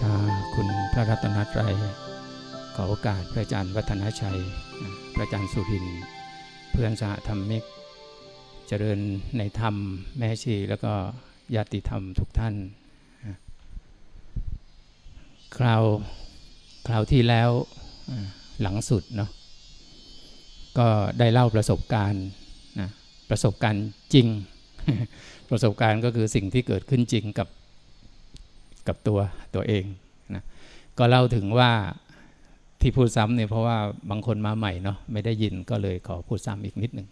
ชาคุณพระรัตนตรัยขอโอกาสพระอาจารย์วัฒนชัย พระอาจารย์สุริน เพื่อนสหธรรมิก เจริญในธรรมแม่ชีแล้วก็ญาติธรรมทุกท่าน คราวคราวที่แล้วหลังสุดเนาะก็ได้เล่าประสบการณ์นะประสบการณ์จริง ประสบการณ์ก็คือสิ่งที่เกิดขึ้นจริงกับ กับตัวตัวเองนะก็เล่าถึงว่าที่พูดซ้ำเนี่ยเพราะว่าบางคนมาใหม่เนาะไม่ได้ยินก็เลยขอพูดซ้ำอีกนิดหนึ่ง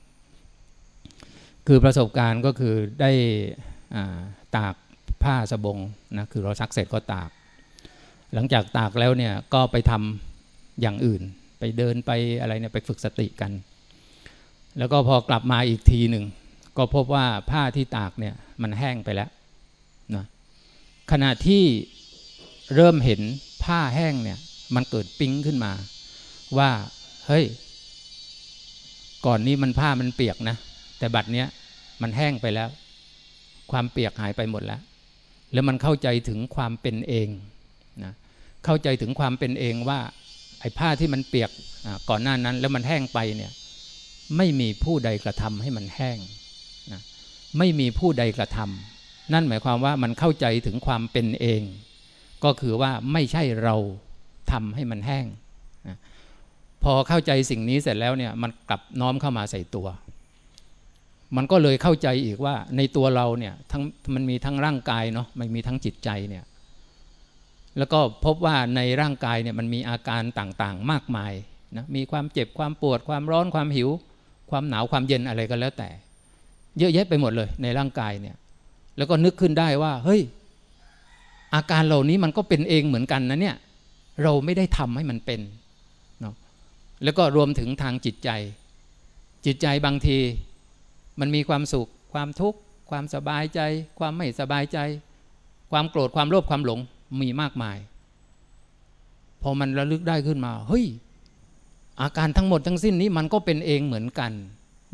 คือประสบการณ์ก็คือได้ตากผ้าสบงนะคือเราซักเสร็จก็ตาก หลังจากตากแล้วเนี่ยก็ไปทำอย่างอื่น ไปเดินไปอะไรเนี่ยไปฝึกสติกัน แล้วก็พอกลับมาอีกทีหนึ่งก็พบว่าผ้าที่ตากเนี่ยมันแห้งไปแล้วนะ ขณะที่เริ่มเห็นผ้าแห้งเนี่ย มันเกิดปิ๊งขึ้นมา ว่า เฮ้ย ก่อนนี้มันผ้ามันเปียกนะ แต่บัดเนี้ยมันแห้งไปแล้ว ความเปียกหายไปหมดแล้ว แล้วมันเข้าใจถึงความเป็นเองนะเข้าใจถึงความเป็นเองว่า ไอ้ผ้าที่มันเปียกก่อนหน้านั้น แล้วมันแห้งไปเนี่ย ไม่มีผู้ใดกระทำให้มันแห้งนะไม่มีผู้ใดกระทำ นั่นหมายความว่ามันเข้าใจถึงความเป็นเอง ก็คือว่าไม่ใช่เราทำให้มันแห้ง พอเข้าใจสิ่งนี้เสร็จแล้วเนี่ยมันกลับน้อมเข้ามาใส่ตัว มันก็เลยเข้าใจอีกว่าในตัวเราเนี่ยทั้งมันมีทั้งร่างกายเนาะมันมีทั้งจิตใจเนี่ยแล้วก็พบว่าในร่างกายเนี่ยมันมีอาการต่างๆมากมายนะมีความเจ็บความปวด ความร้อนความหิว ความหนาวความเย็นอะไรก็แล้วแต่ เยอะแยะไปหมดเลยในร่างกายเนี่ย แล้วก็นึกขึ้นได้ว่าเฮ้ยอาการเหล่านี้มันก็เป็นเองเหมือนกันนะเนี่ยเราไม่ได้ทำให้มันเป็นเนาะแล้วก็รวมถึงทางจิตใจ จิตใจบางที มันมีความสุข ความทุกข์ ความสบายใจ ความไม่สบายใจ ความโกรธความโลภความหลงมีมากมาย พอมันระลึกได้ขึ้นมาเฮ้ยอาการทั้งหมดทั้งสิ้นนี้มันก็เป็นเองเหมือนกัน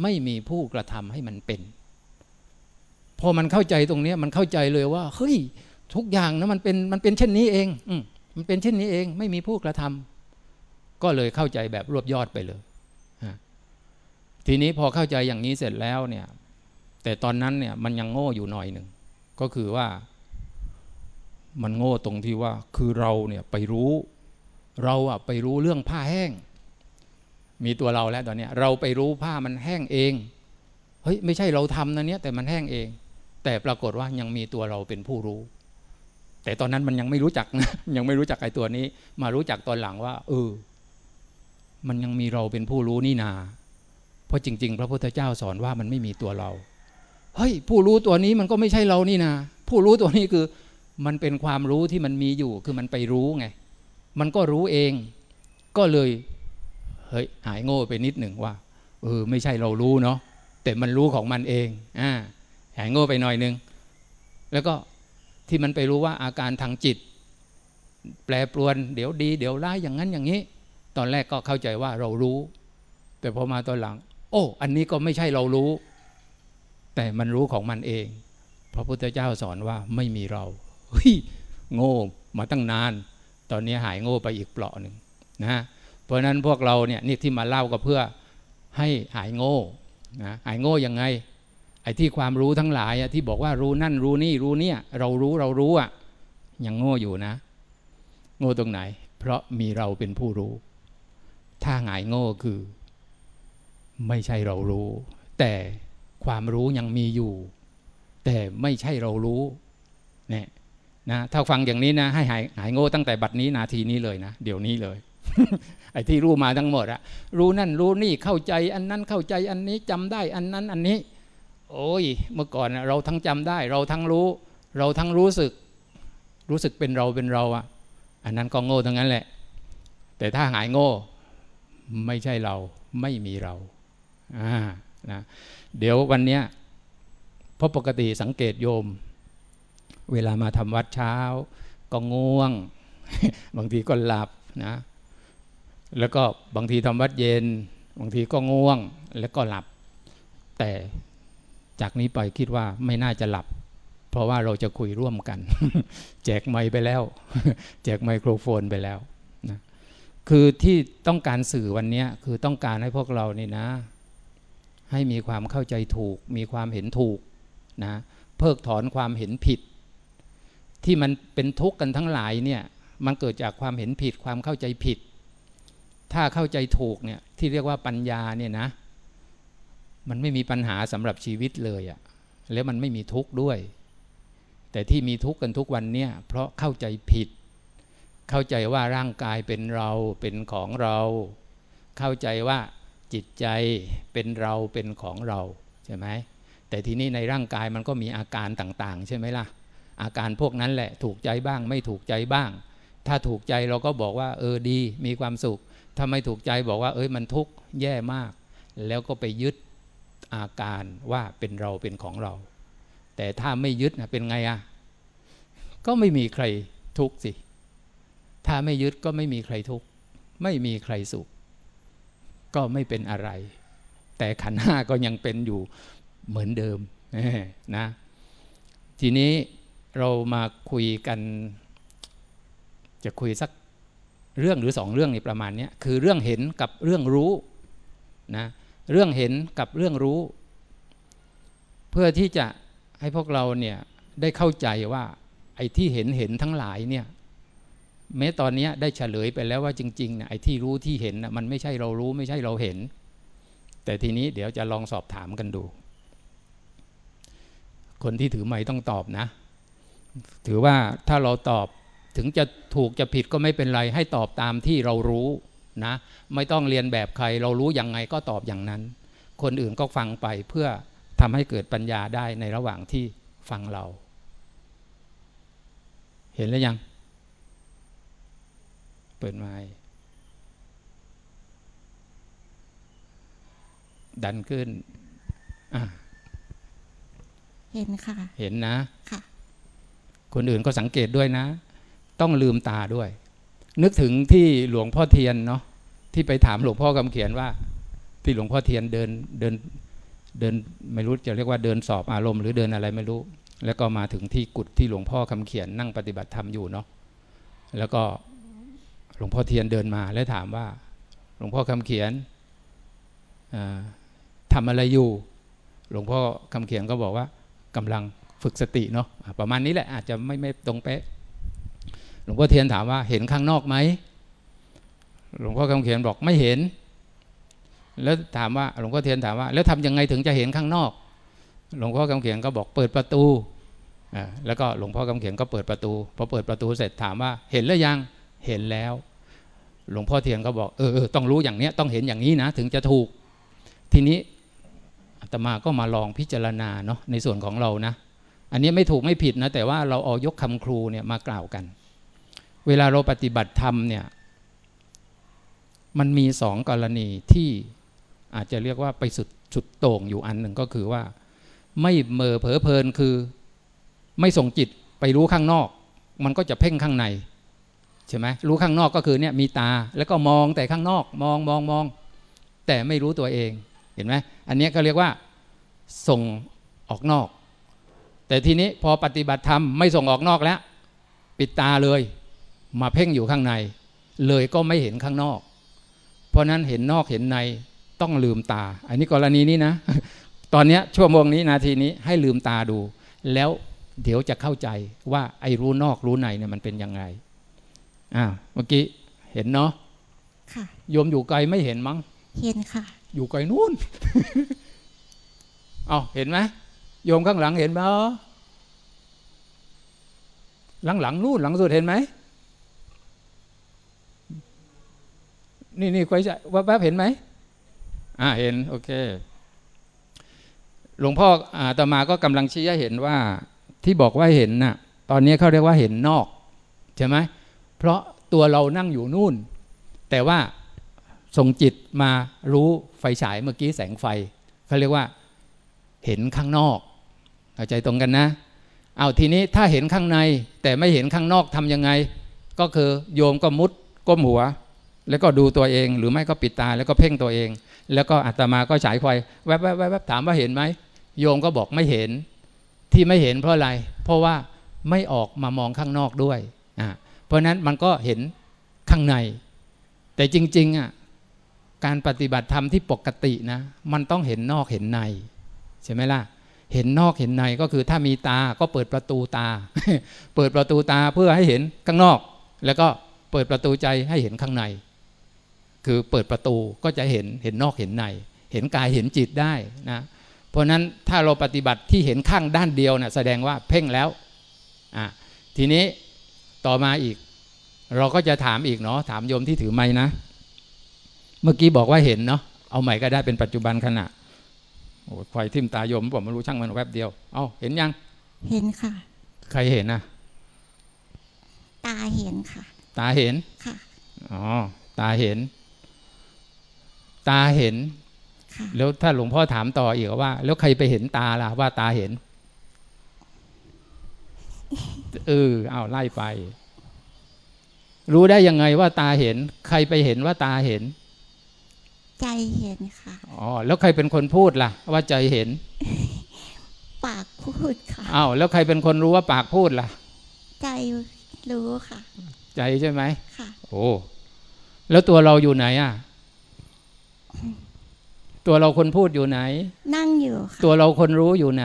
ไม่มีผู้กระทำให้มันเป็น พอมันเข้าใจตรงนี้มันเข้าใจเลยว่าเฮ้ยทุกอย่างนะมันเป็นมันเป็นเช่นนี้เองอืมันเป็นเช่นนี้เอง ไม่มีผู้กระทำก็เลยเข้าใจแบบรวบยอดไปเลยทีนี้พอเข้าใจอย่างนี้เสร็จแล้วเนี่ย แต่ตอนนั้นเนี่ยมันยังโง่อยู่หน่อยหนึ่งก็คือว่า มันโง่ตรงที่ว่า คือเราเนี่ยไปรู้ เราอะไปรู้เรื่องผ้าแห้ง มีตัวเราแล้วตอนนี้เราไปรู้ผ้ามันแห้งเองเฮ้ยไม่ใช่เราทำนะเนี้ยแต่มันแห้งเอง แต่ปรากฏว่ายังมีตัวเราเป็นผู้รู้ แต่ตอนนั้นมันยังไม่รู้จักนะยังไม่รู้จักไอ้ตัวนี้ มารู้จักตอนหลังว่า เออ มันยังมีเราเป็นผู้รู้นี่นา เพราะจริง ๆ พระพุทธเจ้าสอนว่ามันไม่มีตัวเรา เฮ้ย ผู้รู้ตัวนี้มันก็ไม่ใช่เรานี่นาผู้รู้ตัวนี้คือ มันเป็นความรู้ที่มันมีอยู่ คือมันไปรู้ไง มันก็รู้เอง ก็เลยเฮ้ยหายโง่ไปนิดหนึ่งว่าเออไม่ใช่เรารู้เนาะแต่มันรู้ของมันเองอ่า หายโง่ไปหน่อยนึง แล้วก็ที่มันไปรู้ว่าอาการทางจิต แปรปรวน เดี๋ยวดี เดี๋ยวร้ายอย่างนั้นอย่างนี้ ตอนแรกก็เข้าใจว่าเรารู้ แต่พอมาตอนหลัง โอ้ อันนี้ก็ไม่ใช่เรารู้ แต่มันรู้ของมันเอง พระพุทธเจ้าสอนว่าไม่มีเราเฮ้ยโง่มาตั้งนาน ตอนนี้หายโง่ไปอีกเปลาะหนึ่งนะเพราะนั้นพวกเราเนี่ยนี่ที่มาเล่าก็เพื่อให้หายโง่นะหายโง่ยังไง ไอ้ที่ความรู้ทั้งหลายอะที่บอกว่ารู้นั่นรู้นี่รู้เนี่ย เรารู้เรารู้อะยังโง่อยู่นะ โง่ตรงไหน เพราะมีเราเป็นผู้รู้ ถ้าหงายโง่คือ ไม่ใช่เรารู้ แต่ความรู้ยังมีอยู่ แต่ไม่ใช่เรารู้เนี่ยนะถ้าฟังอย่างนี้นะให้หายหายโง่ตั้งแต่บัดนี้นาทีนี้เลยนะเดี๋ยวนี้เลย ไอ้ที่รู้มาทั้งหมดอะรู้นั่นรู้นี่เข้าใจอันนั้นเข้าใจอันนี้จำได้อันนั้นอันนี้ โอ้ย เมื่อก่อนเราทั้งจำได้ เราทั้งรู้ เราทั้งรู้สึก รู้สึกเป็นเราเป็นเราอะ อันนั้นก็โง่ทั้งนั้นแหละ แต่ถ้าหายโง่ ไม่ใช่เราไม่มีเราอ่านะเดี๋ยววันเนี้ยเพราะปกติสังเกตโยม เวลามาทำวัดเช้า ก็ง่วง บางทีก็หลับนะแล้วก็บางทีทำวัดเย็น บางทีก็ง่วงแล้วก็หลับ แต่ จากนี้ไปคิดว่าไม่น่าจะหลับ เพราะว่าเราจะคุยร่วมกัน แจกไมค์ไปแล้ว แจกไมโครโฟนไปแล้วนะคือที่ต้องการสื่อวันนี้คือต้องการให้พวกเรานี่นะ ให้มีความเข้าใจถูก มีความเห็นถูกนะเพิกถอนความเห็นผิด ที่มันเป็นทุกข์กันทั้งหลายเนี่ยมันเกิดจากความเห็นผิดความเข้าใจผิด ถ้าเข้าใจถูกเนี่ยที่เรียกว่าปัญญาเนี่ยนะ มันไม่มีปัญหาสำหรับชีวิตเลยอะแล้วมันไม่มีทุกข์ด้วย แต่ที่มีทุกข์กันทุกวันเนี่ยเพราะเข้าใจผิด เข้าใจว่าร่างกายเป็นเราเป็นของเรา เข้าใจว่าจิตใจเป็นเราเป็นของเราใช่ไหมแต่ทีนี้ในร่างกายมันก็มีอาการต่างๆ ใช่ไหมล่ะ อาการพวกนั้นแหละถูกใจบ้างไม่ถูกใจบ้าง ถ้าถูกใจเราก็บอกว่า เออดี มีความสุขถ้าไม่ถูกใจบอกว่า เอ้ยมันทุกข์แย่มาก แล้วก็ไปยึด อาการว่าเป็นเราเป็นของเรา แต่ถ้าไม่ยึดนะเป็นไงอะก็ไม่มีใครทุกข์สิ ถ้าไม่ยึดก็ไม่มีใครทุกข์ไม่มีใครสุข ก็ไม่เป็นอะไร แต่ขันห้าก็ยังเป็นอยู่เหมือนเดิมนะ ทีนี้เรามาคุยกัน จะคุยสักเรื่องหรือสองเรื่องในประมาณนี้คือเรื่องเห็นกับเรื่องรู้นะ เรื่องเห็นกับเรื่องรู้ เพื่อที่จะให้พวกเราเนี่ยได้เข้าใจว่าไอ้ที่เห็นเห็นทั้งหลายเนี่ยแม้ตอนนี้ได้เฉลยไปแล้วว่าจริงๆเนี่ยไอ้ที่รู้ที่เห็นนะมันไม่ใช่เรารู้ไม่ใช่เราเห็น แต่ทีนี้เดี๋ยวจะลองสอบถามกันดู คนที่ถือไม้ต้องตอบนะ ถือว่าถ้าเราตอบถึงจะถูกจะผิดก็ไม่เป็นไร ให้ตอบตามที่เรารู้ นะไม่ต้องเรียนแบบใครเรารู้ยังไงก็ตอบอย่างนั้น คนอื่นก็ฟังไปเพื่อทำให้เกิดปัญญาได้ในระหว่างที่ฟังเรา เห็นแล้วยัง เปิดไม้ดันขึ้นอ่าเห็นค่ะ เห็นนะ ค่ะ คนอื่นก็สังเกตด้วยนะ ต้องลืมตาด้วย นึกถึงที่หลวงพ่อเทียนเนาะ ที่ไปถามหลวงพ่อคำเขียนว่า ที่หลวงพ่อเทียนเดินเดินเดินไม่รู้จะเรียกว่าเดินสอบอารมณ์หรือเดินอะไรไม่รู้ แล้วก็มาถึงที่กุฏที่หลวงพ่อคำเขียนนั่งปฏิบัติธรรมอยู่เนาะแล้วก็หลวงพ่อเทียนเดินมาแล้วถามว่า หลวงพ่อคำเขียนทำอะไรอยู่ หลวงพ่อคำเขียนก็บอกว่ากำลังฝึกสติเนาะประมาณนี้แหละอาจจะไม่ไม่ตรงเป๊ะหลวงพ่อเทียนถามว่าเห็นข้างนอกไหม หลวงพ่อคำเขียนบอกไม่เห็น แล้วถามว่าหลวงพ่อเทียนถามว่า แล้วทำยังไงถึงจะเห็นข้างนอก หลวงพ่อคำเขียนก็บอกเปิดประตูอ่าแล้วก็หลวงพ่อคำเขียนก็เปิดประตูพอเปิดประตูเสร็จถามว่าเห็นแล้วยังเห็นแล้ว หลวงพ่อเทียนก็บอกเออต้องรู้อย่างเนี้ยต้องเห็นอย่างนี้นะ ถึงจะถูก ทีนี้ตมาก็มาลองพิจารณาเนาะในส่วนของเรานะ อันนี้ไม่ถูกไม่ผิดนะ แต่ว่าเราเอายกคำครูเนี่ยมากล่าวกัน เวลาเราปฏิบัติธรรมเนี่ย มันมีสองกรณีที่อาจจะเรียกว่าไปสุดสุดโต่งอยู่อันหนึ่งก็คือว่า ไม่เมอเผลอเพลินคือ ไม่ส่งจิตไปรู้ข้างนอก มันก็จะเพ่งข้างในใช่ไหมรู้ข้างนอกก็คือเนี่ยมีตาแล้วก็มองแต่ข้างนอก มองมองมอง แต่ไม่รู้ตัวเองเห็นไหมอันนี้ก็เรียกว่าส่งออกนอก แต่ทีนี้พอปฏิบัติธรรมไม่ส่งออกนอกแล้ว ปิดตาเลย มาเพ่งอยู่ข้างใน เลยก็ไม่เห็นข้างนอก เพราะนั้นเห็นนอกเห็นในต้องลืมตา อันนี้กรณีนี้นะ ตอนนี้ชั่วโมงนี้นาทีนี้ให้ลืมตาดู แล้วเดี๋ยวจะเข้าใจว่าไอ้รู้นอกรู้ในเนี่ยมันเป็นยังไงอ่าเมื่อกี้เห็นเนาะค่ะโยมอยู่ไกลไม่เห็นมั้ง เห็นค่ะ อยู่ไกลนู่นเอาเห็นไหมโยมข้างหลังเห็นไหมหลังหลังนู่นหลังสุดเห็นไหม นี่นี่ไยจะว่าแป๊บเห็นไหมอ่าเห็นโอเค หลวงพ่ออาตมาก็กำลังชี้ให้เห็นว่าที่บอกว่าเห็นน่ะ ตอนนี้เขาเรียกว่าเห็นนอกใช่ไหมเพราะตัวเรานั่งอยู่นู่น แต่ว่าส่งจิตมารู้ไฟฉายเมื่อกี้แสงไฟเขาเรียกว่าเห็นข้างนอกเข้าใจตรงกันนะเอาทีนี้ถ้าเห็นข้างในแต่ไม่เห็นข้างนอกทํำยังไง ก็คือโยมก็มุดก้มหัว แล้วก็ดูตัวเอง หรือไม่ก็ปิดตาแล้วก็เพ่งตัวเอง แล้วก็อาตมาก็ฉายไฟแวบๆๆถามว่าเห็นไหมโยมก็บอกไม่เห็น ที่ไม่เห็นเพราะอะไร เพราะว่าไม่ออกมามองข้างนอกด้วยอ่าเพราะฉะนั้นมันก็เห็นข้างใน แต่จริงๆอะการปฏิบัติธรรมที่ปกตินะ มันต้องเห็นนอกเห็นในใช่ไหมล่ะเห็นนอกเห็นในก็คือถ้ามีตาก็เปิดประตูตา เปิดประตูตาเพื่อให้เห็นข้างนอก แล้วก็เปิดประตูใจให้เห็นข้างใน คือเปิดประตูก็จะเห็นเห็นนอกเห็นใน เห็นกายเห็นจิตได้นะเพราะนั้นถ้าเราปฏิบัติที่เห็นข้างด้านเดียวนะ่ะแสดงว่าเพ่งแล้วอะทีนี้ต่อมาอีก เราก็จะถามอีกเนาะถามโยมที่ถือไม้นะ เมื่อกี้บอกว่าเห็นเนาะเอาใหม่ก็ได้เป็นปัจจุบันขณะโอ้ยไฟทิ่มตาโยมผมไม่รู้ช่างมันแวบเดียวเอาเห็นยัง เห็นค่ะ ใครเห็นนะตาเห็นค่ะ ตาเห็นค่ะอ๋อตาเห็น ตาเห็นค่ะแล้วถ้าหลวงพ่อถามต่ออีกว่า แล้วใครไปเห็นตาล่ะว่าตาเห็น เออเอาไล่ไป รู้ได้ยังไงว่าตาเห็น ใครไปเห็นว่าตาเห็น ใจเห็นค่ะอ๋อแล้วใครเป็นคนพูดล่ะ ว่าใจเห็น ปากพูดค่ะอ้าวแล้วใครเป็นคนรู้ว่าปากพูดล่ะ ใจรู้ค่ะ ใจใช่ไหมค่ะ โอ้แล้วตัวเราอยู่ไหนอะ ตัวเราคนพูดอยู่ไหน นั่งอยู่ค่ะ ตัวเราคนรู้อยู่ไหน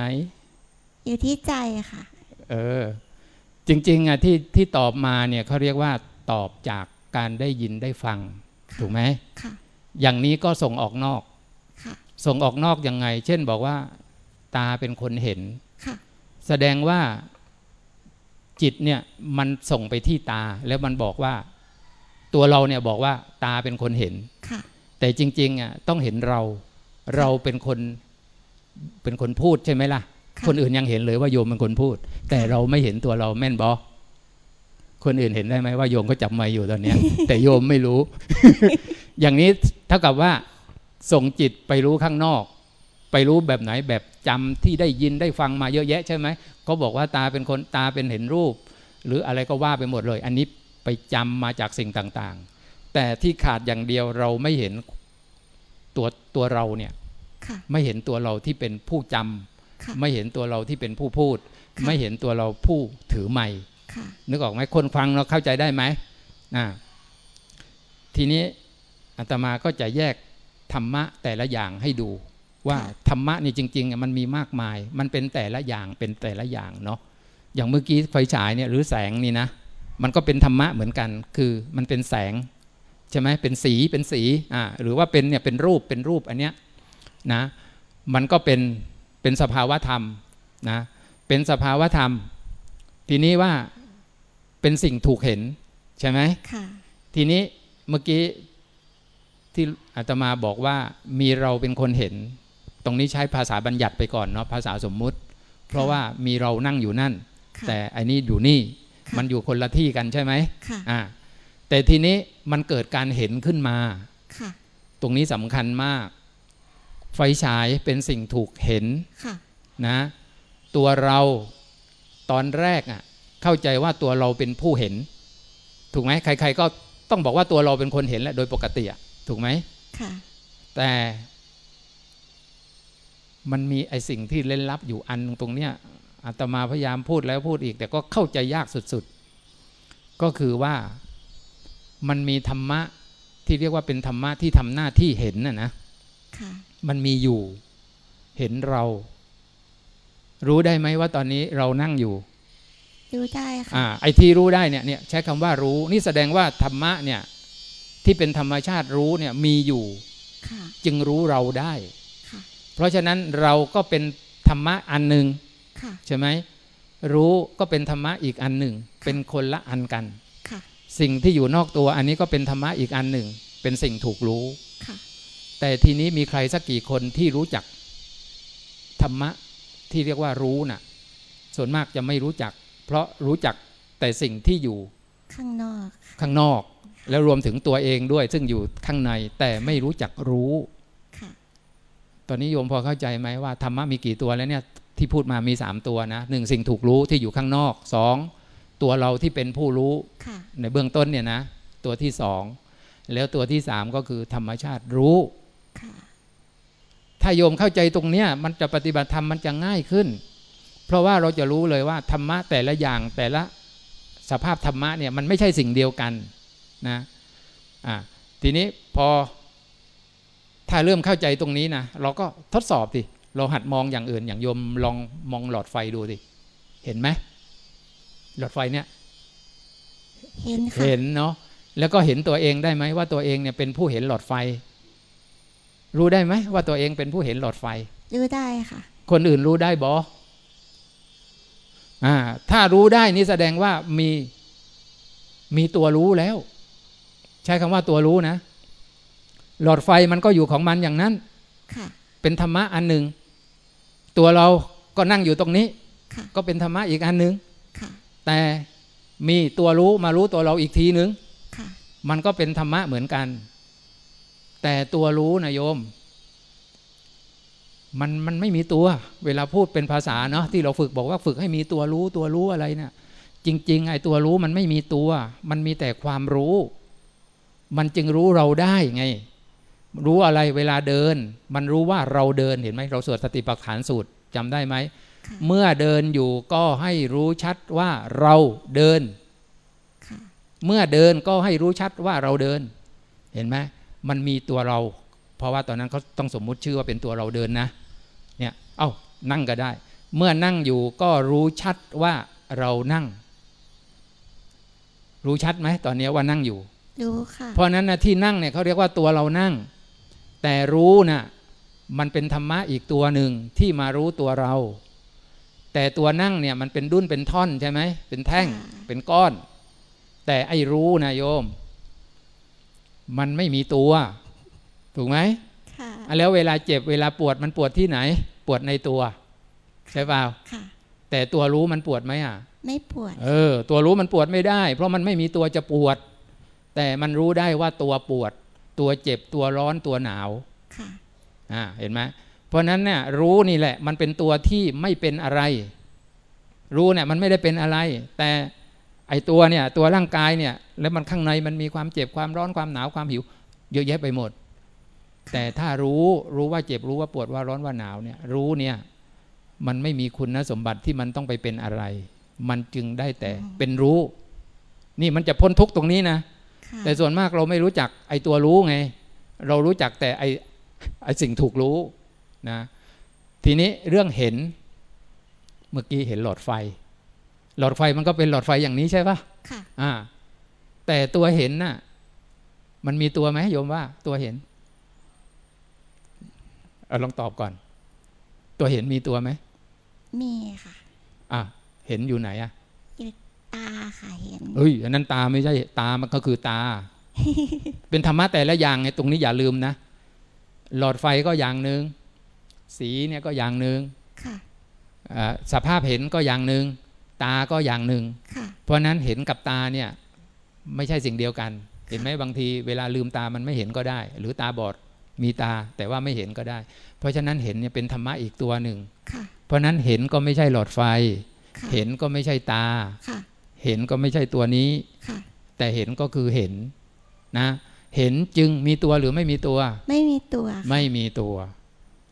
อยู่ที่ใจค่ะ เออ จริง ๆอะที่ที่ตอบมาเนี่ยเขาเรียกว่าตอบจากการได้ยินได้ฟังค่ะถูกไหมค่ะ อย่างนี้ก็ส่งออกนอก ค่ะ ส่งออกนอกยังไง เช่นบอกว่า ตาเป็นคนเห็น ค่ะ แสดงว่าจิตเนี่ยมันส่งไปที่ตาแล้วมันบอกว่า ตัวเราเนี่ยบอกว่า ตาเป็นคนเห็น ค่ะ แต่จริงๆอะต้องเห็นเราเราเป็นคนเป็นคนพูดใช่ไหมล่ะค่ะ คนอื่นยังเห็นเลยว่าโยมเป็นคนพูด แต่เราไม่เห็นตัวเราแม่นบอคนอื่นเห็นได้ไหมว่าโยมก็จับไม้อยู่ตอนเนี้ยแต่โยมไม่รู้ อย่างนี้เท่ากับว่า ส่งจิตไปรู้ข้างนอก ไปรู้แบบไหนแบบจำที่ได้ยินได้ฟังมาเยอะแยะใช่ไหมเขาบอกว่าตาเป็นคนตาเป็นเห็นรูป หรืออะไรก็ว่าไปหมดเลย อันนี้ไปจำมาจากสิ่งต่างๆ แต่ที่ขาดอย่างเดียวเราไม่เห็นตัวตัวเราเนี่ยค่ะไม่เห็นตัวเราที่เป็นผู้จำค่ะไม่เห็นตัวเราที่เป็นผู้พูดค่ะไม่เห็นตัวเราผู้ถือไม้ค่ะนึกออกไหมคนฟังเราเข้าใจได้ไหมนะทีนี้อาตมาก็จะแยกธรรมะแต่ละอย่างให้ดู ว่าธรรมะนี่จริงๆอะมันมีมากมาย มันเป็นแต่ละอย่างเป็นแต่ละอย่างเนาะอย่างเมื่อกี้ไฟฉายเนี่ยหรือแสงนี่นะมันก็เป็นธรรมะเหมือนกัน คือมันเป็นแสง ใช่ไหมเป็นสีเป็นสีอ่าหรือว่าเป็นเนี่ยเป็นรูปเป็นรูปอันเนี้ยนะมันก็เป็นเป็นสภาวะธรรมนะเป็นสภาวะธรรม ทีนี้ว่าเป็นสิ่งถูกเห็นใช่ไหมค่ะทีนี้เมื่อกี้ที่อาตมาบอกว่ามีเราเป็นคนเห็น ตรงนี้ใช้ภาษาบัญญัติไปก่อนเนาะภาษาสมมุติ เพราะว่ามีเรานั่งอยู่นั่นค่ะแต่อันนี้อยู่นี่ค่ะมันอยู่คนละที่กันใช่ไหมค่ะอ่า แต่ทีนี้มันเกิดการเห็นขึ้นมาค่ะตรงนี้สำคัญมาก ไฟฉายเป็นสิ่งถูกเห็นค่ะนะ ตัวเราตอนแรกอะเข้าใจว่าตัวเราเป็นผู้เห็น ถูกไหมใคร ๆ ก็ต้องบอกว่าตัวเราเป็นคนเห็นแหละโดยปกติอะถูกไหมค่ะแต่มันมีไอสิ่งที่เล่นลับอยู่อันตรงเนี้ยอาตมาพยายามพูดแล้วพูดอีก แต่ก็เข้าใจยากสุดๆ ก็คือว่า มันมีธรรมะที่เรียกว่าเป็นธรรมะที่ทำหน้าที่เห็นน่ะนะค่ะมันมีอยู่ เห็นเรา รู้ได้ไหมว่าตอนนี้เรานั่งอยู่ดูได้ค่ะอ่าไอ้ที่รู้ได้เนี่ยเนี่ยใช้คำว่ารู้ นี่แสดงว่าธรรมะเนี่ย ที่เป็นธรรมชาติรู้เนี่ยมีอยู่ค่ะจึงรู้เราได้ค่ะเพราะฉะนั้นเราก็เป็นธรรมะอันหนึ่งค่ะใช่ไหมรู้ก็เป็นธรรมะอีกอันหนึ่ง เป็นคนละอันกันค่ะ สิ่งที่อยู่นอกตัวอันนี้ก็เป็นธรรมะอีกอันหนึ่ง เป็นสิ่งถูกรู้ค่ะแต่ทีนี้มีใครสักกี่คนที่รู้จักธรรมะที่เรียกว่ารู้น่ะ ส่วนมากจะไม่รู้จัก เพราะรู้จักแต่สิ่งที่อยู่ข้างนอก ข้างนอก แล้วรวมถึงตัวเองด้วย ซึ่งอยู่ข้างในแต่ไม่รู้จักรู้ค่ะตอนนี้โยมพอเข้าใจไหมว่าธรรมะมีกี่ตัวแล้วเนี่ยที่พูดมามีสามตัวนะหนึ่งสิ่งถูกรู้ที่อยู่ข้างนอกสอง ตัวเราที่เป็นผู้รู้ค่ะในเบื้องต้นเนี่ยนะ ตัวที่สองแล้วตัวที่สามก็คือธรรมชาติรู้ค่ะถ้าโยมเข้าใจตรงเนี้ยมันจะปฏิบัติธรรมมันจะง่ายขึ้น เพราะว่าเราจะรู้เลยว่าธรรมะแต่ละอย่างแต่ละสภาพธรรมะเนี่ยมันไม่ใช่สิ่งเดียวกันนะอ่าทีนี้พอ ถ้าเริ่มเข้าใจตรงนี้นะเราก็ทดสอบสิเราหัดมองอย่างอื่นอย่างโยมลองมองหลอดไฟดูสิเห็นไหม หลอดไฟเนี่ยเห็นค่ะเห็นเนาะแล้วก็เห็นตัวเองได้ไหมว่าตัวเองเนี่ยเป็นผู้เห็นหลอดไฟ รู้ได้ไหมว่าตัวเองเป็นผู้เห็นหลอดไฟ รู้ได้ค่ะ คนอื่นรู้ได้บออ่า ถ้ารู้ได้นี่แสดงว่ามีมีตัวรู้แล้ว ใช้คำว่าตัวรู้นะ หลอดไฟมันก็อยู่ของมันอย่างนั้นค่ะเป็นธรรมะอันหนึ่ง ตัวเราก็นั่งอยู่ตรงนี้ค่ะก็เป็นธรรมะอีกอันหนึ่งค่ะ แต่มีตัวรู้มารู้ตัวเราอีกทีหนึ่งค่ะมันก็เป็นธรรมะเหมือนกัน แต่ตัวรู้นะโยม มันมันไม่มีตัว เวลาพูดเป็นภาษาเนาะที่เราฝึกบอกว่าฝึกให้มีตัวรู้ตัวรู้อะไรเนะี่ยจริง ๆ ไอ้ตัวรู้มันไม่มีตัว มันมีแต่ความรู้ มันจึงรู้เราได้ไง รู้อะไรเวลาเดิน มันรู้ว่าเราเดินเห็นไหมเราสวดสติปัฏฐานสูตรจำได้ไหมค่ะ เมื่อเดินอยู่ก็ให้รู้ชัดว่าเราเดินค่ะเมื่อเดินก็ให้รู้ชัดว่าเราเดิน เห็นไหมมันมีตัวเรา เพราะว่าตอนนั้นเขาต้องสมมุติชื่อว่าเป็นตัวเราเดินนะ เนี่ย เอ้า นั่งก็ได้ เมื่อนั่งอยู่ก็รู้ชัดว่าเรานั่ง รู้ชัดไหมตอนนี้ว่านั่งอยู่ รู้ค่ะ เพราะฉะนั้นนะที่นั่งเนี่ยเขาเรียกว่าตัวเรานั่ง แต่รู้นะ่ะมันเป็นธรรมะอีกตัวหนึ่งที่มารู้ตัวเรา แต่ตัวนั่งเนี่ยมันเป็นดุ้นเป็นท่อนใช่ไหมเป็นแท่งค่ะเป็นก้อน แต่ไอ้รู้นะโยม มันไม่มีตัว ถูกไหมค่ะอะแล้วเวลาเจ็บเวลาปวดมันปวดที่ไหน ปวดในตัว ใช่เปล่าค่ะแต่ตัวรู้มันปวดไหมอะ ไม่ปวด เออ ตัวรู้มันปวดไม่ได้ เพราะมันไม่มีตัวจะปวด แต่มันรู้ได้ว่าตัวปวด ตัวเจ็บตัวร้อนตัวหนาวค่ะอ่าเห็นไหม เพราะฉะนั้นเนี่ยรู้นี่แหละ มันเป็นตัวที่ไม่เป็นอะไร รู้เนี่ยมันไม่ได้เป็นอะไร แต่ไอตัวเนี่ยตัวร่างกายเนี่ยแล้วมันข้างในมันมีความเจ็บความร้อนความหนาวความหิว เยอะแยะไปหมด แต่ถ้ารู้รู้ว่าเจ็บรู้ว่าปวดว่าร้อนว่าหนาวเนี่ยรู้เนี่ยมันไม่มีคุณสมบัติที่มันต้องไปเป็นอะไร มันจึงได้แต่เป็นรู้ นี่มันจะพ้นทุกข์ตรงนี้นะค่ะแต่ส่วนมากเราไม่รู้จักไอ้ตัวรู้ไง เรารู้จักแต่ไอ้ไอ้สิ่งถูกรู้ นะทีนี้เรื่องเห็นเมื่อกี้เห็นหลอดไฟ หลอดไฟมันก็เป็นหลอดไฟอย่างนี้ใช่ปะค่ะอ่า แต่ตัวเห็นน่ะ มันมีตัวไหมโยมว่า ตัวเห็นเอาลองตอบก่อน ตัวเห็นมีตัวไหมมีค่ะอะเห็นอยู่ไหนอะตาค่ะเห็นเอ้ยอันนั้นตาไม่ใช่ตามันก็คือตา เป็นธรรมะแต่ละอย่างไงตรงนี้อย่าลืมนะหลอดไฟก็อย่างหนึ่ง สีเนี่ยก็อย่างหนึ่งค่ะอ่าสภาพเห็นก็อย่างหนึ่งตาก็อย่างหนึ่งค่ะเพราะฉะนั้นเห็นกับตาเนี่ยไม่ใช่สิ่งเดียวกัน เห็นไหมบางทีเวลาลืมตามันไม่เห็นก็ได้ หรือตาบอดมีตาแต่ว่าไม่เห็นก็ได้ เพราะฉะนั้นเห็นเนี่ยเป็นธรรมะอีกตัวหนึ่งค่ะเพราะฉะนั้นเห็นก็ไม่ใช่หลอดไฟค่ะเห็นก็ไม่ใช่ตาค่ะเห็นก็ไม่ใช่ตัวนี้ค่ะแต่เห็นก็คือเห็นนะ เห็นจึงมีตัวหรือไม่มีตัว ไม่มีตัวค่ะไม่มีตัว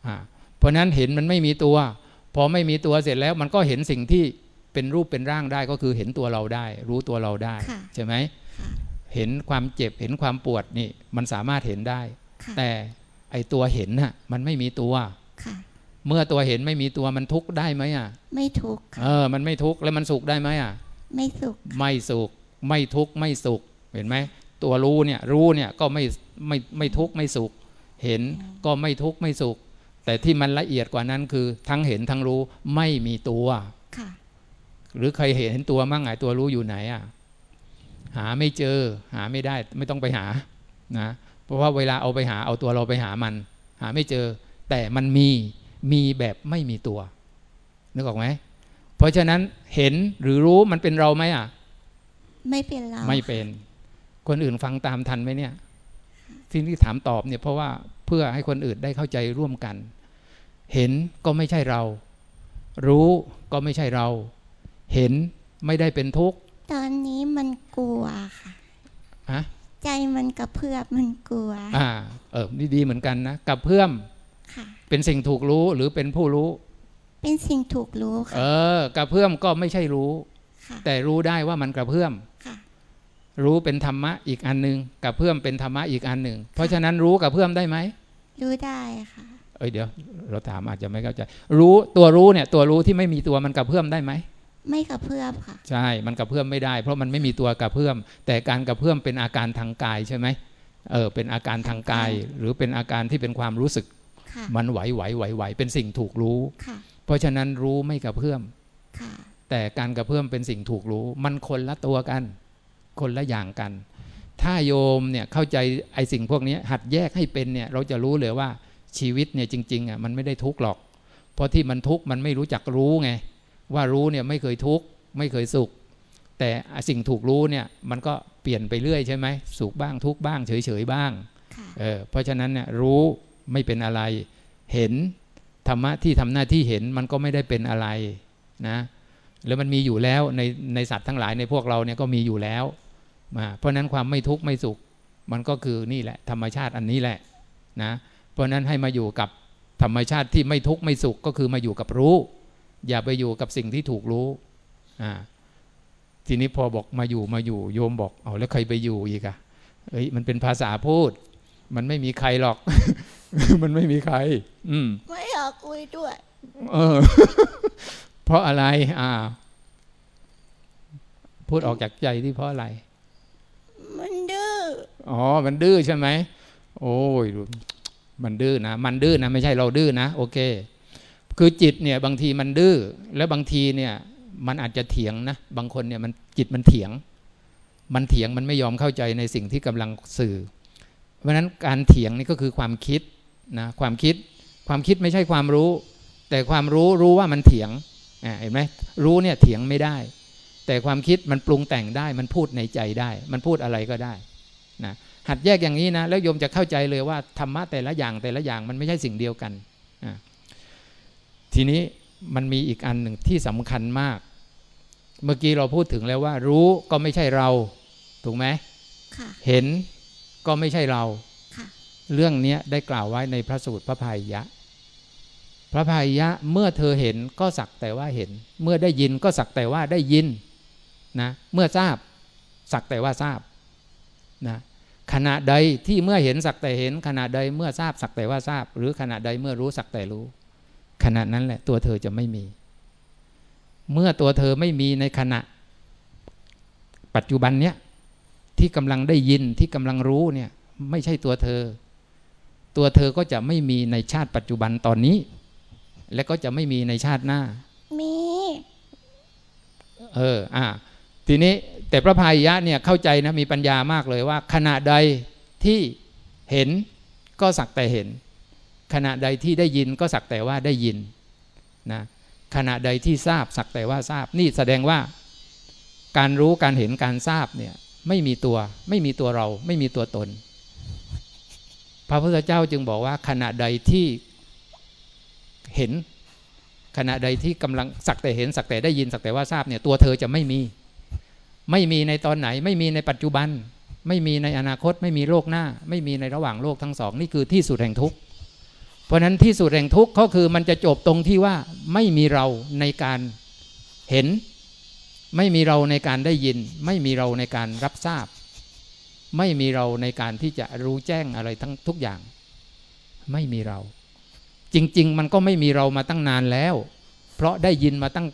อ่า เพราะฉะนั้นเห็นมันไม่มีตัว พอไม่มีตัวเสร็จแล้วมันก็เห็นสิ่งที่เป็นรูปเป็นร่างได้ก็คือเห็นตัวเราได้ รู้ตัวเราได้ค่ะใช่ไหมค่ะเห็นความเจ็บเห็นความปวดนี่มันสามารถเห็นได้ค่ะแต่ไอตัวเห็นน่ะมันไม่มีตัวค่ะเมื่อตัวเห็นไม่มีตัวมันทุกข์ได้ไหมอะ ไม่ทุกข์เอค่ะอมันไม่ทุกข์แล้วมันสุขได้ไหมอะ ไม่สุข ไม่สุข ไม่ทุกข์ไม่สุข เห็นไหมตัวรู้เนี่ย รู้เนี่ยก็ไม่ไม่ไม่ทุกข์ไม่สุข เห็นก็ไม่ทุกข์ไม่สุข แต่ที่มันละเอียดกว่านั้นคือ ทั้งเห็นทั้งรู้ไม่มีตัวค่ะหรือเคยเห็นตัวมั่งไงตัวรู้อยู่ไหนอะหาไม่เจอ หาไม่ได้ไม่ต้องไปหานะเพราะว่าเวลาเอาไปหาเอาตัวเราไปหามัน หาไม่เจอ แต่มันมีมีแบบไม่มีตัวนึกออกไหมเพราะฉะนั้นเห็นหรือรู้มันเป็นเราไหมอะ ไม่เป็นเราไม่เป็น คนอื่นฟังตามทันไหมเนี่ยที่ที่ถามตอบเนี่ยเพราะว่า เพื่อให้คนอื่นได้เข้าใจร่วมกัน เห็นก็ไม่ใช่เรา รู้ก็ไม่ใช่เรา เห็นไม่ได้เป็นทุกข์ ตอนนี้มันกลัวค่ะอะใจมันกระเพื่อมมันกลัว อ่า เออนี่ดีเหมือนกันนะกับเพื่อมค่ะ เป็นสิ่งถูกรู้หรือเป็นผู้รู้ เป็นสิ่งถูกรู้เอค่ะอกระเพื่อมก็ไม่ใช่รู้ค่ะแต่รู้ได้ว่ามันกระเพื่อมค่ะ รู้เป็นธรรมะอีกอันหนึ่งกระเพื่อมเป็นธรรมะอีกอันหนึ่ง เพราะฉะนั้นรู้กระเพื่อมได้ไหมรู้ได้ค่ะ เอ้ยเดี๋ยว เราถามอาจจะไม่เข้าใจ รู้ตัวรู้เนี่ย ตัวรู้ที่ไม่มีตัวมันกระเพื่อมได้ไหมไม่กระเพื่อมค่ะ ใช่ มันกระเพื่อมไม่ได้ เพราะมันไม่มีตัวกระเพื่อม แต่การกระเพื่อมเป็นอาการทางกายใช่ไหมเออเป็นอาการทางกาย หรือเป็นอาการที่เป็นความรู้สึกค่ะมันไหวไหวไหวไหวเป็นสิ่งถูกรู้ค่ะเพราะฉะนั้นรู้ไม่กระเพื่อมค่ะแต่การกระเพื่อมเป็นสิ่งถูกรู้ มันคนละตัวกัน คนละอย่างกัน ถ้าโยมเนี่ยเข้าใจไอ้สิ่งพวกนี้หัดแยกให้เป็นเนี่ยเราจะรู้เลยว่าชีวิตเนี่ยจริงๆอะมันไม่ได้ทุกข์หรอก เพราะที่มันทุกข์มันไม่รู้จักรู้ไง ว่ารู้เนี่ยไม่เคยทุกข์ไม่เคยสุข แต่สิ่งถูกรู้เนี่ยมันก็เปลี่ยนไปเรื่อยใช่ไหมสุขบ้างทุกข์บ้างเฉยๆบ้างค่ะเออเพราะฉะนั้นเนี่ยรู้ไม่เป็นอะไร เห็นธรรมะที่ทำหน้าที่เห็นมันก็ไม่ได้เป็นอะไรนะแล้วมันมีอยู่แล้วในในสัตว์ทั้งหลายในพวกเราเนี่ยก็มีอยู่แล้ว มาเพราะฉะนั้นความไม่ทุกข์ไม่สุข มันก็คือนี่แหละ ธรรมชาติอันนี้แหละนะเพราะฉะนั้นให้มาอยู่กับธรรมชาติที่ไม่ทุกข์ไม่สุขก็คือมาอยู่กับรู้ อย่าไปอยู่กับสิ่งที่ถูกรู้อ่าทีนี้พอบอกมาอยู่มาอยู่โยมบอกเอาแล้วใครไปอยู่อีกอะเอ้ยมันเป็นภาษาพูด มันไม่มีใครหรอก มันไม่มีใคร อืมไม่อยากคุยด้วยเออ เพราะอะไร อ่า พูดออกจากใจที่เพราะอะไรมันดื้ อ๋อ มันดื้อใช่ไหม โอ้ย มันดื้อนะ มันดื้อนะ ไม่ใช่เราดื้อนะ โอเค คือจิตเนี่ย บางทีมันดื้อ แล้วบางทีเนี่ย มันอาจจะเถียงนะ บางคนเนี่ยมันจิตมันเถียง มันเถียงมันไม่ยอมเข้าใจในสิ่งที่กำลังสื่อ เพราะฉะนั้นการเถียงนี่ก็คือความคิดนะ ความคิด ความคิดไม่ใช่ความรู้ แต่ความรู้รู้ว่ามันเถียงอ่าเห็นไหมรู้เนี่ยเถียงไม่ได้ แต่ความคิดมันปรุงแต่งได้ มันพูดในใจได้ มันพูดอะไรก็ได้ นะหัดแยกอย่างนี้นะแล้วโยมจะเข้าใจเลยว่าธรรมะแต่ละอย่างแต่ละอย่างมันไม่ใช่สิ่งเดียวกันอะทีนี้มันมีอีกอันหนึ่งที่สำคัญมาก เมื่อกี้เราพูดถึงแล้วว่า รู้ก็ไม่ใช่เรา ถูกไหมค่ะเห็นก็ไม่ใช่เราค่ะเรื่องเนี้ยได้กล่าวไว้ในพระสูตรพระพายยะ พระพายยะเมื่อเธอเห็นก็สักแต่ว่าเห็น เมื่อได้ยินก็สักแต่ว่าได้ยินนะเมื่อทราบสักแต่ว่าทราบนะ ขณะใดที่เมื่อเห็นสักแต่เห็น ขณะใดเมื่อทราบสักแต่ว่าทราบ หรือขณะใดเมื่อรู้สักแต่รู้ ขณะนั้นแหละตัวเธอจะไม่มี เมื่อตัวเธอไม่มีในขณะ ปัจจุบันเนี้ยที่กำลังได้ยินที่กำลังรู้เนี่ยไม่ใช่ตัวเธอ ตัวเธอก็จะไม่มีในชาติปัจจุบันตอนนี้ และก็จะไม่มีในชาติหน้า มี เออ อ่า ทีนี้แต่พระพายยะเนี่ยเข้าใจนะมีปัญญามากเลยว่า ขณะใดที่เห็นก็สักแต่เห็น ขณะใดที่ได้ยินก็สักแต่ว่าได้ยินนะขณะใดที่ทราบสักแต่ว่าทราบ นี่แสดงว่า การรู้การเห็นการทราบเนี่ยไม่มีตัวไม่มีตัวเราไม่มีตัวตน พระพุทธเจ้าจึงบอกว่า ขณะใดที่เห็น ขณะใดที่กำลังสักแต่เห็นสักแต่ได้ยินสักแต่ว่าทราบเนี่ยตัวเธอจะไม่มี ไม่มีในตอนไหน ไม่มีในปัจจุบัน ไม่มีในอนาคต ไม่มีโลกหน้า ไม่มีในระหว่างโลกทั้งสอง นี่คือที่สุดแห่งทุกข์เพราะฉะนั้นที่สุดแห่งทุกข์ก็คือมันจะจบตรงที่ว่าไม่มีเราในการเห็น ไม่มีเราในการได้ยิน ไม่มีเราในการรับทราบ ไม่มีเราในการที่จะรู้แจ้งอะไรทั้งทุกอย่าง ไม่มีเรา จริง ๆ มันก็ไม่มีเรามาตั้งนานแล้ว เพราะได้ยินมาตั้ง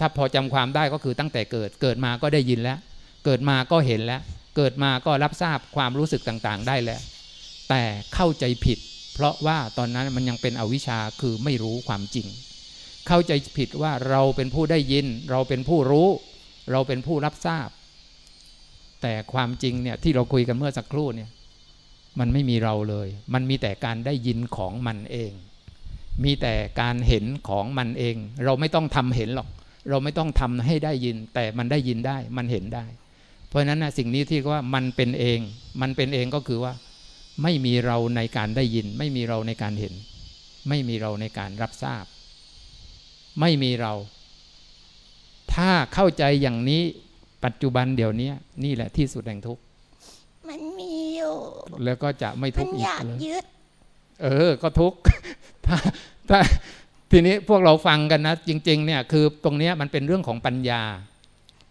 ถ้าพอจำความได้ก็คือตั้งแต่เกิด เกิดมาก็ได้ยินแล้ว เกิดมาก็เห็นแล้ว เกิดมาก็รับทราบความรู้สึกต่างๆ ได้แล้ว แต่เข้าใจผิด เพราะว่าตอนนั้นมันยังเป็นอวิชชาคือไม่รู้ความจริง เข้าใจผิดว่าเราเป็นผู้ได้ยิน เราเป็นผู้รู้ เราเป็นผู้รับทราบ แต่ความจริงเนี่ยที่เราคุยกันเมื่อสักครู่เนี่ยมันไม่มีเราเลย มันมีแต่การได้ยินของมันเอง มีแต่การเห็นของมันเอง เราไม่ต้องทำเห็นหรอก เราไม่ต้องทำให้ได้ยิน แต่มันได้ยินได้มันเห็นได้ เพราะฉะนั้นนะสิ่งนี้ที่ว่ามันเป็นเอง มันเป็นเองก็คือว่า ไม่มีเราในการได้ยิน ไม่มีเราในการเห็น ไม่มีเราในการรับทราบ ไม่มีเรา ถ้าเข้าใจอย่างนี้ปัจจุบันเดี๋ยวนี้นี่แหละที่สุดแห่งทุกข์มันมีอยู่ แล้วก็จะไม่มัทุนกข์อีอกยากเลยยึดเออ ก็ทุกข์ถ้าถ้า ทีนี้พวกเราฟังกันนะ จริงๆเนี่ยคือตรงนี้มันเป็นเรื่องของปัญญา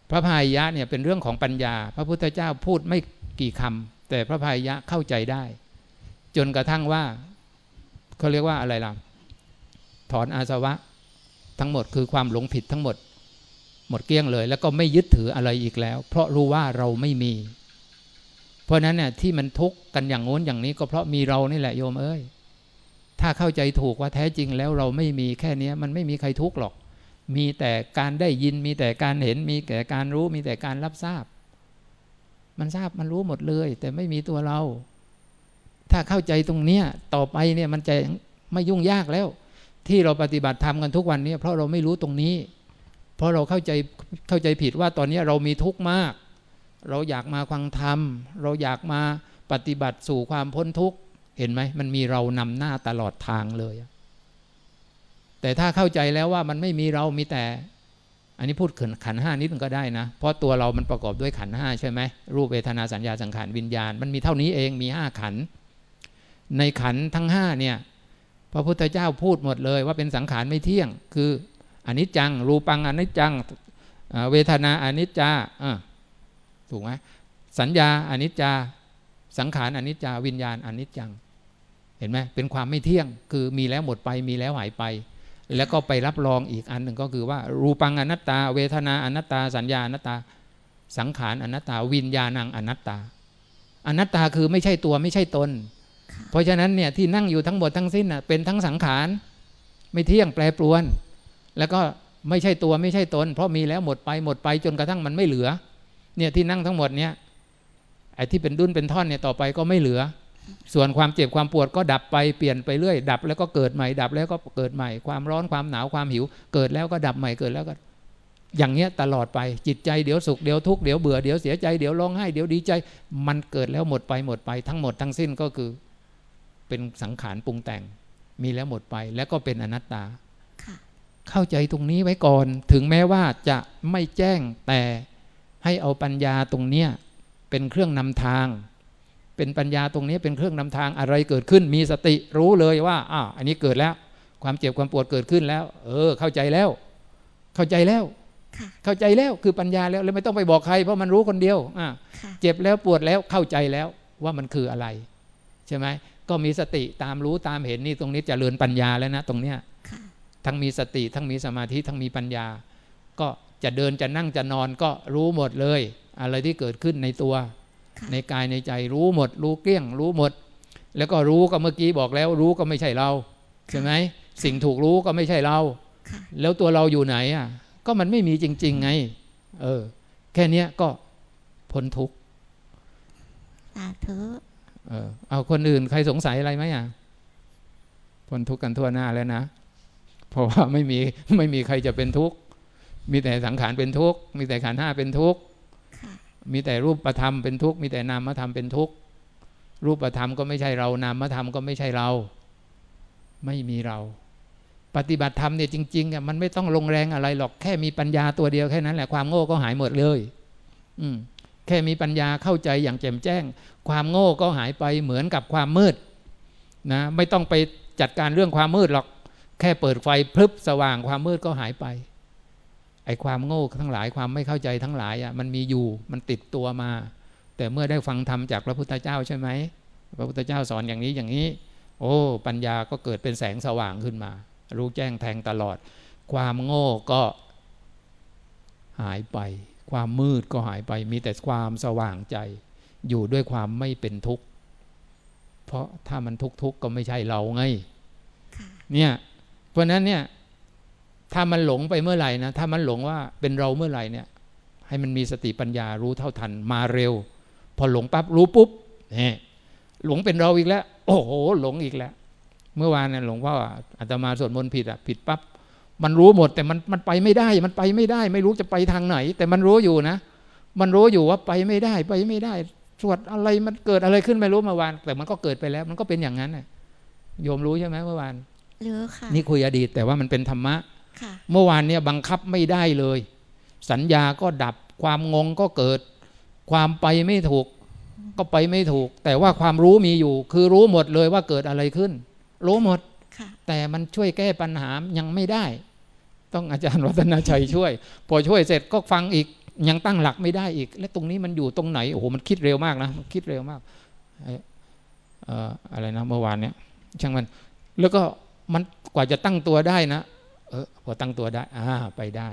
พระพายยะเนี่ยเป็นเรื่องของปัญญา พระพุทธเจ้าพูดไม่กี่คำแต่พระพายยะเข้าใจได้ จนกระทั่งว่าเขาเรียกว่าอะไรล่ะถอนอาสวะทั้งหมดคือความหลงผิดทั้งหมด หมดเกลี้ยงเลย แล้วก็ไม่ยึดถืออะไรอีกแล้ว เพราะรู้ว่าเราไม่มี เพราะนั้นเนี่ยที่มันทุกข์กันอย่างโน้นอย่างนี้ก็เพราะมีเรานี่แหละโยมเอ้ย ถ้าเข้าใจถูกว่าแท้จริงแล้วเราไม่มีแค่นี้มันไม่มีใครทุกข์หรอก มีแต่การได้ยินมีแต่การเห็นมีแต่การรู้มีแต่การรับทราบ มันทราบมันรู้หมดเลย แต่ไม่มีตัวเรา ถ้าเข้าใจตรงเนี้ยต่อไปเนี่ยมันจะไม่ยุ่งยากแล้ว ที่เราปฏิบัติธรรมกันทุกวันนี้เพราะเราไม่รู้ตรงนี้ เพราะเราเข้าใจเข้าใจผิดว่าตอนนี้เรามีทุกข์มาก เราอยากมาฟังธรรม เราอยากมาปฏิบัติสู่ความพ้นทุกข์ เห็นไหมมันมีเรานำหน้าตลอดทางเลย แต่ถ้าเข้าใจแล้วว่ามันไม่มีเรามีแต่ อันนี้พูดขันห้านิดนึงก็ได้นะ เพราะตัวเรามันประกอบด้วยขันห้าใช่ไหมรูปเวทนาสัญญาสังขารวิญญาณ มันมีเท่านี้เองมีห้าขัน ในขันทั้งห้าเนี่ยพระพุทธเจ้าพูดหมดเลยว่าเป็นสังขารไม่เที่ยง คืออนิจจัง รูปังอนิจจังเวทนาอนิจจาถูกไหมสัญญาอนิจจา สังขารอนิจจา วิญญาณอนิจจัง เห็นไหมเป็นความไม่เที่ยงคือมีแล้วหมดไปมีแล้วหายไป แล้วก็ไปรับรองอีกอันหนึ่งก็คือว่า รูปังอนัตตา เวทนาอนัตตา สัญญาอนัตตา สังขารอนัตตา วิญญาณังอนัตตา อนัตตาคือไม่ใช่ตัวไม่ใช่ตน เพราะฉะนั้นเนี่ยที่นั่งอยู่ทั้งหมดทั้งสิ้นเป็นทั้งสังขารไม่เที่ยงแปรปรวน แล้วก็ไม่ใช่ตัวไม่ใช่ตน เพราะมีแล้วหมดไปหมดไปจนกระทั่งมันไม่เหลือเนี่ยที่นั่งทั้งหมดเนี่ยไอ้ที่เป็นดุนเป็นท่อนเนี่ยต่อไปก็ไม่เหลือ ส่วนความเจ็บความปวดก็ดับไปเปลี่ยนไปเรื่อย ดับแล้วก็เกิดใหม่ ดับแล้วก็เกิดใหม่ ความร้อนความหนาวความหิว เกิดแล้วก็ดับใหม่เกิดแล้วก็ อย่างเงี้ยตลอดไปจิตใจเดี๋ยวสุขเดี๋ยวทุกข์เดี๋ยวเบื่อเดี๋ยวเสียใจเดี๋ยวร้องไห้เดี๋ยวดีใจ มันเกิดแล้วหมดไปหมดไปทั้งหมดทั้งสิ้นก็คือ เป็นสังขารปรุงแต่ง มีแล้วหมดไปแล้วก็เป็นอนัตตาเข้าใจตรงนี้ไว้ก่อน ถึงแม้ว่าจะไม่แจ้งแต่ให้เอาปัญญาตรงเนี้ยเป็นเครื่องนำทาง เป็นปัญญาตรงนี้เป็นเครื่องนำทางอะไรเกิดขึ้น มีสติรู้เลยว่าอ้าวอันนี้เกิดแล้ว ความเจ็บความปวดเกิดขึ้นแล้ว เออ เข้าใจแล้ว เข้าใจแล้วเข้าใจแล้วคือปัญญาแล้วแล้วไม่ต้องไปบอกใครเพราะมันรู้คนเดียวอ่าเจ็บแล้วปวดแล้วเข้าใจแล้วว่ามันคืออะไร ใช่ไหมก็มีสติตามรู้ตามเห็นนี่ตรงนี้จเจริญปัญญาแล้วนะตรงเนี้ยทั้งมีสติทั้งมีสมาธิทั้งมีปัญญา ก็จะเดินจะนั่งจะนอนก็รู้หมดเลย อะไรที่เกิดขึ้นในตัว ในกายในใจรู้หมด รู้เกลี้ยง รู้หมด แล้วก็รู้ก็เมื่อกี้บอกแล้ว รู้ก็ไม่ใช่เราใช่ไหมสิ่งถูกรู้ก็ไม่ใช่เรา แล้วตัวเราอยู่ไหนอะ ก็มันไม่มีจริง ๆ ไง เออ แค่นี้ก็พ้นทุกข์สาธุเออเอาคนอื่นใครสงสัยอะไรไหมอะพ้นทุกข์กันทั่วหน้าแล้วนะ เพราะว่าไม่มีไม่มีใครจะเป็นทุกข์ มีแต่สังขารเป็นทุกข์ มีแต่ขันห้าเป็นทุกข์ มีแต่รูปธรรมเป็นทุกข์มีแต่นามธรรมเป็นทุกข์รูปธรรมก็ไม่ใช่เรานามธรรมก็ไม่ใช่เรา ไม่มีเรา ปฏิบัติธรรมเนี่ยจริงๆอะมันไม่ต้องลงแรงอะไรหรอกแค่มีปัญญาตัวเดียวแค่นั้นแหละความโง่ก็หายหมดเลย อืมแค่มีปัญญาเข้าใจอย่างแจ่มแจ้ง ความโง่ก็หายไปเหมือนกับความมืดนะไม่ต้องไปจัดการเรื่องความมืดหรอก แค่เปิดไฟพลึบสว่างความมืดก็หายไป ไอ้ความโง่ทั้งหลายความไม่เข้าใจทั้งหลายอะมันมีอยู่มันติดตัวมา แต่เมื่อได้ฟังธรรมจากพระพุทธเจ้าใช่ไหมพระพุทธเจ้าสอนอย่างนี้อย่างนี้ โอ้ ปัญญาก็เกิดเป็นแสงสว่างขึ้นมา รู้แจ้งแทงตลอด ความโง่ก็หายไป ความมืดก็หายไป มีแต่ความสว่างใจ อยู่ด้วยความไม่เป็นทุกข์ เพราะถ้ามันทุกข์ทุกข์ก็ไม่ใช่เราไงเนี่ยเพราะนั้นเนี่ย ถ้ามันหลงไปเมื่อไหร่นะถ้ามันหลงว่าเป็นเราเมื่อไหร่เนี่ย ให้มันมีสติปัญญารู้เท่าทันมาเร็ว พอหลงปั๊บรู้ปุ๊บเนี่ยหลงเป็นเราอีกแล้ว โอ้โหหลงอีกแล้ว เมื่อวานเนี่ยหลวงพ่ออาตมาสวดมนต์ผิดอะผิดปั๊บมันรู้หมดแต่มันมันไปไม่ได้ มันไปไม่ได้ ไม่รู้จะไปทางไหน แต่มันรู้อยู่นะ มันรู้อยู่ว่าไปไม่ได้ ไปไม่ได้สวดอะไรมันเกิดอะไรขึ้นไม่รู้เมื่อวาน แต่มันก็เกิดไปแล้ว มันก็เป็นอย่างนั้นน่ะโยมรู้ใช่ไหมเมื่อวานรู้ค่ะนี่คุยอดีตแต่ว่ามันเป็นธรรมะ เมื่อวานเนี่ยบังคับไม่ได้เลย สัญญาก็ดับความงงก็เกิด ความไปไม่ถูก ก็ไปไม่ถูก แต่ว่าความรู้มีอยู่ คือรู้หมดเลยว่าเกิดอะไรขึ้น รู้หมดค่ะแต่มันช่วยแก้ปัญหายังไม่ได้ ต้องอาจารย์วัฒนาชัยช่วย พอช่วยเสร็จก็ฟังอีกยังตั้งหลักไม่ได้อีก และตรงนี้มันอยู่ตรงไหนโอ้โหมันคิดเร็วมากนะมันคิดเร็วมากไอ้เอ่ออะไรนะเมื่อวานเนี้ยช่างมัน แล้วก็มันกว่าจะตั้งตัวได้นะ เออพอตั้งตัวได้อ่าไปได้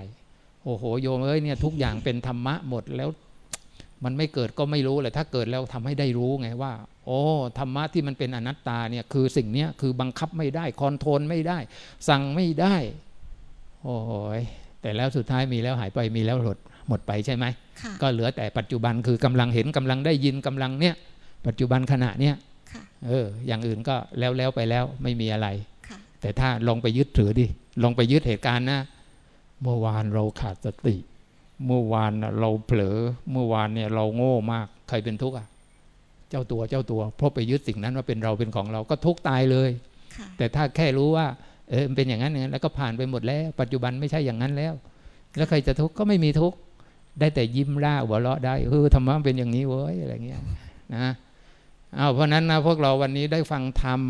โอ้โหโยมเอ้ยเนี่ยทุกอย่างเป็นธรรมะหมดแล้ว มันไม่เกิดก็ไม่รู้เลยถ้าเกิดแล้วทำให้ได้รู้ไงว่า โอ้ธรรมะที่มันเป็นอนัตตาเนี่ยคือสิ่งเนี้ยคือบังคับไม่ได้คอนโทรลไม่ได้ สั่งไม่ได้ โอ้ยแต่แล้วสุดท้ายมีแล้วหายไปมีแล้วหมดหมดไปใช่ไหมค่ะก็เหลือแต่ปัจจุบันคือกำลังเห็นกำลังได้ยินกำลังเนี่ย ปัจจุบันขณะเนี่ยค่ะเอออย่างอื่นก็แล้วแล้วไปแล้วไม่มีอะไรค่ะ แต่ถ้าลองไปยึดถือดิ ลองไปยึดเหตุการณ์นะ เมื่อวานเราขาดสติ เมื่อวานน่ะเราเผลอ เมื่อวานเนี่ยเราโง่มาก ใครเป็นทุกข์อะ เจ้าตัวเจ้าตัว เพราะไปยึดสิ่งนั้นว่าเป็นเราเป็นของเรา ก็ทุกข์ตายเลยค่ะแต่ถ้าแค่รู้ว่า เออมันเป็นอย่างนั้นอย่างนั้น แล้วก็ผ่านไปหมดแล้ว ปัจจุบันไม่ใช่อย่างนั้นแล้ว แล้วใครจะทุกข์ก็ไม่มีทุกข์ ได้แต่ยิ้มร่าหัวเราะได้ เออธรรมะมันเป็นอย่างนี้เว้ย อะไรเงี้ย นะเอาเพราะฉะนั้นนะพวกเราวันนี้ได้ฟังธรรม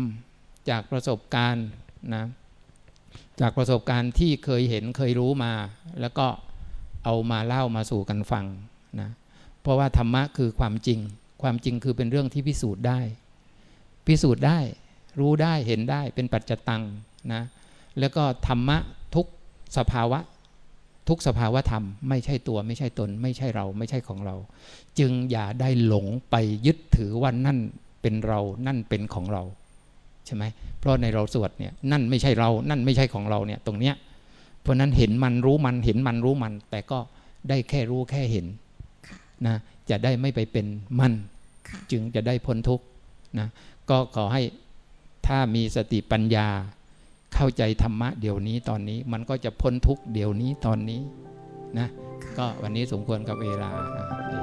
จากประสบการณ์ นะจากประสบการณ์ที่เคยเห็นเคยรู้มา แล้วก็เอามาเล่ามาสู่กันฟังนะเพราะว่าธรรมะคือความจริง ความจริงคือเป็นเรื่องที่พิสูจน์ได้ พิสูจน์ได้ รู้ได้เห็นได้เป็นปัจจตังนะแล้วก็ธรรมะทุกสภาวะทุกสภาวะธรรม ไม่ใช่ตัวไม่ใช่ตน ไม่ใช่เราไม่ใช่ของเรา จึงอย่าได้หลงไปยึดถือว่านั่นเป็นเรานั่นเป็นของเรา ใช่ไหมเพราะในเราสวดเนี่ยนั่นไม่ใช่เรา นั่นไม่ใช่ของเราเนี่ยตรงเนี้ยเพราะนั้นเห็นมันรู้มันเห็นมันรู้มัน แต่ก็ได้แค่รู้แค่เห็นค่ะนะจะได้ไม่ไปเป็นมันค่ะจึงจะได้พ้นทุกข์นะก็ขอให้ถ้ามีสติปัญญา เข้าใจธรรมะเดี๋ยวนี้ตอนนี้มันก็จะพ้นทุกข์เดี๋ยวนี้ตอนนี้นะก็วันนี้สมควรกับเวลาอะ